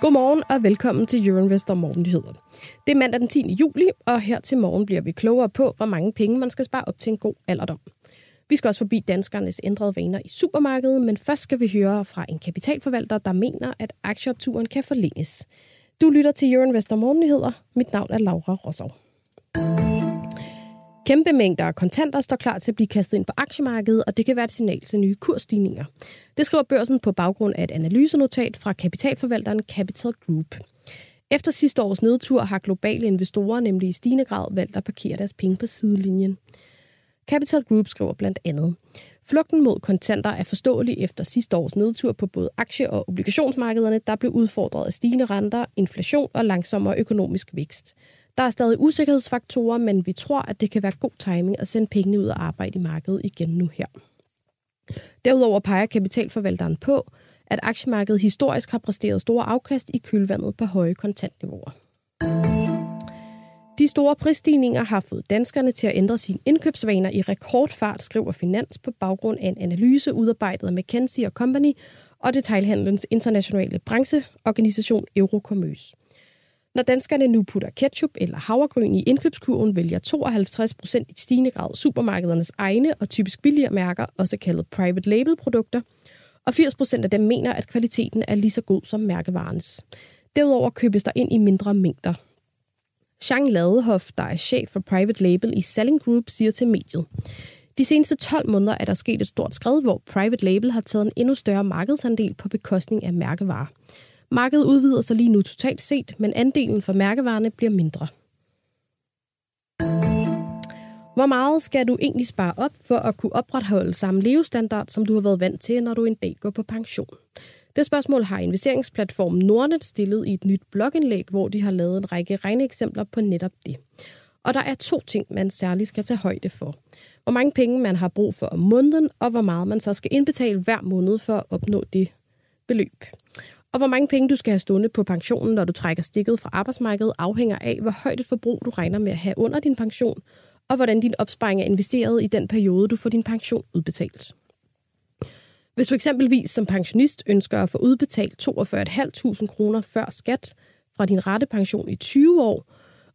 Godmorgen og velkommen til Euroinvestor Morgennyheder. Det er mandag den 10. juli, og her til morgen bliver vi klogere på, hvor mange penge man skal spare op til en god alderdom. Vi skal også forbi danskernes ændrede vaner i supermarkedet, men først skal vi høre fra en kapitalforvalter, der mener, at aktieopturen kan forlænges. Du lytter til Euroinvestor Morgennyheder. Mit navn er Laura Rossov. Kæmpe mængder af kontanter står klar til at blive kastet ind på aktiemarkedet, og det kan være et signal til nye kursstigninger. Det skriver børsen på baggrund af et analysenotat fra kapitalforvalteren Capital Group. Efter sidste års nedtur har globale investorer nemlig i stigende grad valgt at parkere deres penge på sidelinjen. Capital Group skriver blandt andet, Flugten mod kontanter er forståelig efter sidste års nedtur på både aktie- og obligationsmarkederne, der blev udfordret af stigende renter, inflation og langsommere økonomisk vækst. Der er stadig usikkerhedsfaktorer, men vi tror, at det kan være god timing at sende pengene ud og arbejde i markedet igen nu her. Derudover peger kapitalforvalteren på, at aktiemarkedet historisk har præsteret store afkast i kølvandet på høje kontantniveauer. De store prisstigninger har fået danskerne til at ændre sine indkøbsvaner i rekordfart, skriver Finans på baggrund af en analyse udarbejdet af McKinsey Company og detailhandlens internationale brancheorganisation Eurocommerce. Når danskerne nu putter ketchup eller havregryn i indkøbskurven, vælger 52 procent i stigende grad supermarkedernes egne og typisk billigere mærker, også kaldet private label produkter, og 80 procent af dem mener, at kvaliteten er lige så god som mærkevarens. Derudover købes der ind i mindre mængder. Jean Ladehoff, der er chef for private label i Selling Group, siger til mediet. De seneste 12 måneder er der sket et stort skred, hvor private label har taget en endnu større markedsandel på bekostning af mærkevarer. Markedet udvider sig lige nu totalt set, men andelen for mærkevarerne bliver mindre. Hvor meget skal du egentlig spare op for at kunne opretholde samme levestandard, som du har været vant til, når du en dag går på pension? Det spørgsmål har investeringsplatformen Nordnet stillet i et nyt blogindlæg, hvor de har lavet en række regneeksempler på netop det. Og der er to ting, man særligt skal tage højde for. Hvor mange penge man har brug for om måneden, og hvor meget man så skal indbetale hver måned for at opnå det beløb. Og hvor mange penge du skal have stående på pensionen, når du trækker stikket fra arbejdsmarkedet, afhænger af, hvor højt et forbrug du regner med at have under din pension, og hvordan din opsparing er investeret i den periode, du får din pension udbetalt. Hvis du eksempelvis som pensionist ønsker at få udbetalt 42.500 kroner før skat fra din rettepension i 20 år,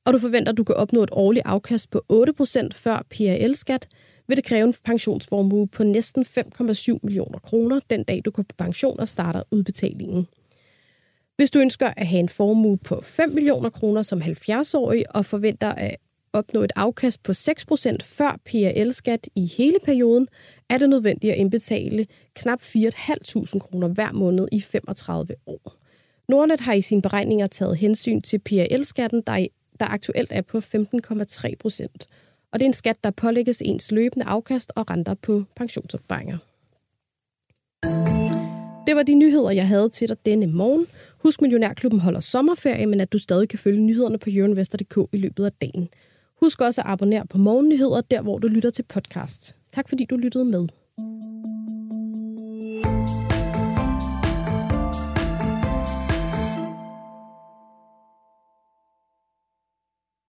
og du forventer, at du kan opnå et årligt afkast på 8% før PRL-skat, vil det kræve en pensionsformue på næsten 5,7 millioner kroner den dag, du går på pension og starter udbetalingen. Hvis du ønsker at have en formue på 5 millioner kroner som 70-årig og forventer at opnå et afkast på 6% før PRL-skat i hele perioden, er det nødvendigt at indbetale knap 4.500 kroner hver måned i 35 år. Nordnet har i sine beregninger taget hensyn til PRL-skatten, der, der aktuelt er på 15,3 procent. Og det er en skat, der pålægges ens løbende afkast og renter på pensionsopsparinger. Det var de nyheder, jeg havde til dig denne morgen. Husk, Millionærklubben holder sommerferie, men at du stadig kan følge nyhederne på euroinvestor.dk i løbet af dagen. Husk også at abonnere på Morgennyheder, der hvor du lytter til podcast. Tak fordi du lyttede med.